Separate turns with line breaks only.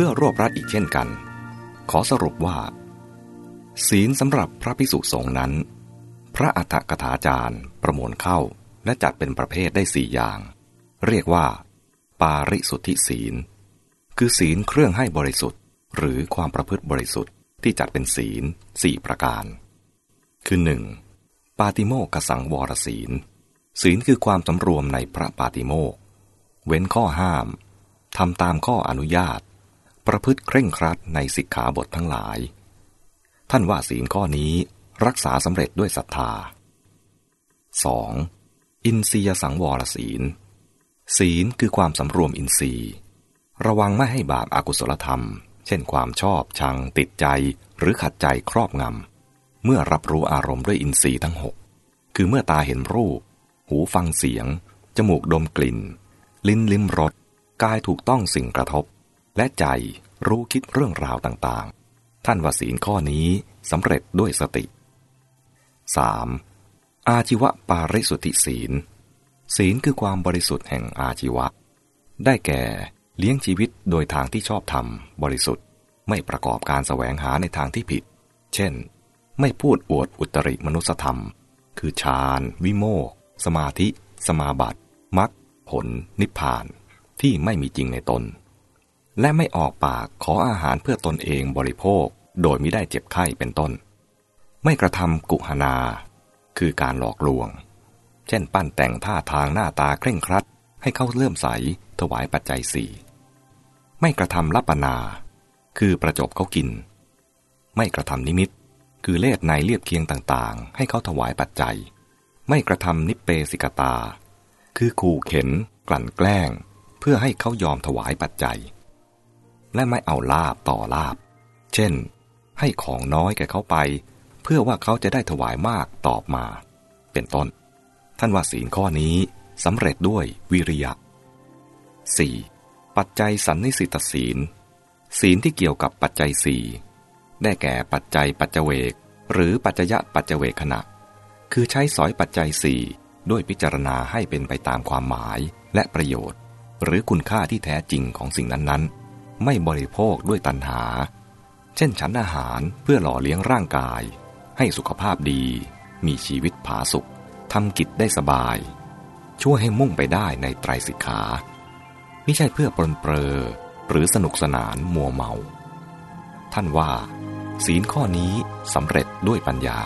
พื่อรวบรัดอีกเช่นกัน ขอสรุปว่า ศีลสำหรับพระพิสุสงฆ์นั้น พระอัฏฐกถาจารย์ประมวลเข้าและจัดเป็นประเภทได้สี่อย่าง เรียกว่า ปาริสุทธิศีล คือศีลเครื่องให้บริสุทธิ์ หรือความประพฤติบริสุทธิ์ที่จัดเป็นศีลสี่ประการ คือหนึ่งปาติโมกสังวรศีล ศีลคือความสำรวมในพระปาติโมก เว้นข้อห้ามทำตามข้ออนุญาต ประพฤติเคร่งครัดในสิกขาบททั้งหลาย ท่านว่าศีลข้อนี้รักษาสำเร็จด้วยศรัทธา 2. อินทรียสังวรศีล ศีลคือความสำรวมอินทรีย์ ระวังไม่ให้บาปอากุศลธรรม เช่นความชอบชัง ติดใจหรือขัดใจครอบงำ เมื่อรับรู้อารมณ์ด้วยอินทรีย์ทั้งหกคือเมื่อตาเห็นรูป หูฟังเสียง จมูกดมกลิ่น ลิ้นลิ้มรสกายถูกต้องสิ่งกระทบ และใจ รู้คิดเรื่องราวต่างๆ ท่านว่าศีลข้อนี้สำเร็จด้วยสติ 3. อาชีวะปาริสุทธิศีล ศีลคือความบริสุทธิ์แห่งอาชีวะ ได้แก่เลี้ยงชีวิตโดยทางที่ชอบธรรมบริสุทธิ์ ไม่ประกอบการแสวงหาในทางที่ผิด เช่น ไม่พูดอวดอุตริมนุสธรรม คือฌานวิโมกสมาธิ สมาบัติมรรคผลนิพพานที่ไม่มีจริงในตน และไม่ออกปากขออาหารเพื่อตนเองบริโภคโดยไม่ได้เจ็บไข้เป็นต้น ไม่กระทำกุหนา คือการหลอกลวง เช่นปั้นแต่งท่าทางหน้าตาเคร่งครัด ให้เขาเลื่อมใสถวายปัจจัยสี่ไม่กระทำลัปนา คือประจบเขากิน ไม่กระทำนิมิต คือเลดในเลียบเคียงต่างๆ ให้เขาถวายปัจจัย ไม่กระทำนิเปสิกตา คือขู่เข็น กลั่นแกล้ง เพื่อให้เขายอมถวายปัจจัย และไม่เอาลาบต่อลาบ เช่น ให้ของน้อยแก่เขาไป เพื่อว่าเขาจะได้ถวายมากตอบมา เป็นต้น ท่านว่าศีลข้อนี้สำเร็จด้วยวิริยะ 4. ปัจจัยสันนิสิตศีล ศีลที่เกี่ยวกับปัจจัยสี่ได้แก่ปัจจัยปัจเจเวก หรือปัจจยะปัจเจเวกขณะ คือใช้สอยปัจจัยสี่ด้วยพิจารณาให้เป็นไปตามความหมายและประโยชน์ หรือคุณค่าที่แท้จริงของสิ่งนั้นๆ ไม่บริโภคด้วยตัณหา เช่นฉันอาหารเพื่อหล่อเลี้ยงร่างกาย ให้สุขภาพดี มีชีวิตผาสุกทำกิจได้สบาย ช่วยให้มุ่งไปได้ในไตรสิกขาไม่ใช่เพื่อปลนเปรอหรือสนุกสนานมัวเมา ท่านว่า ศีลข้อนี้สำเร็จด้วยปัญญา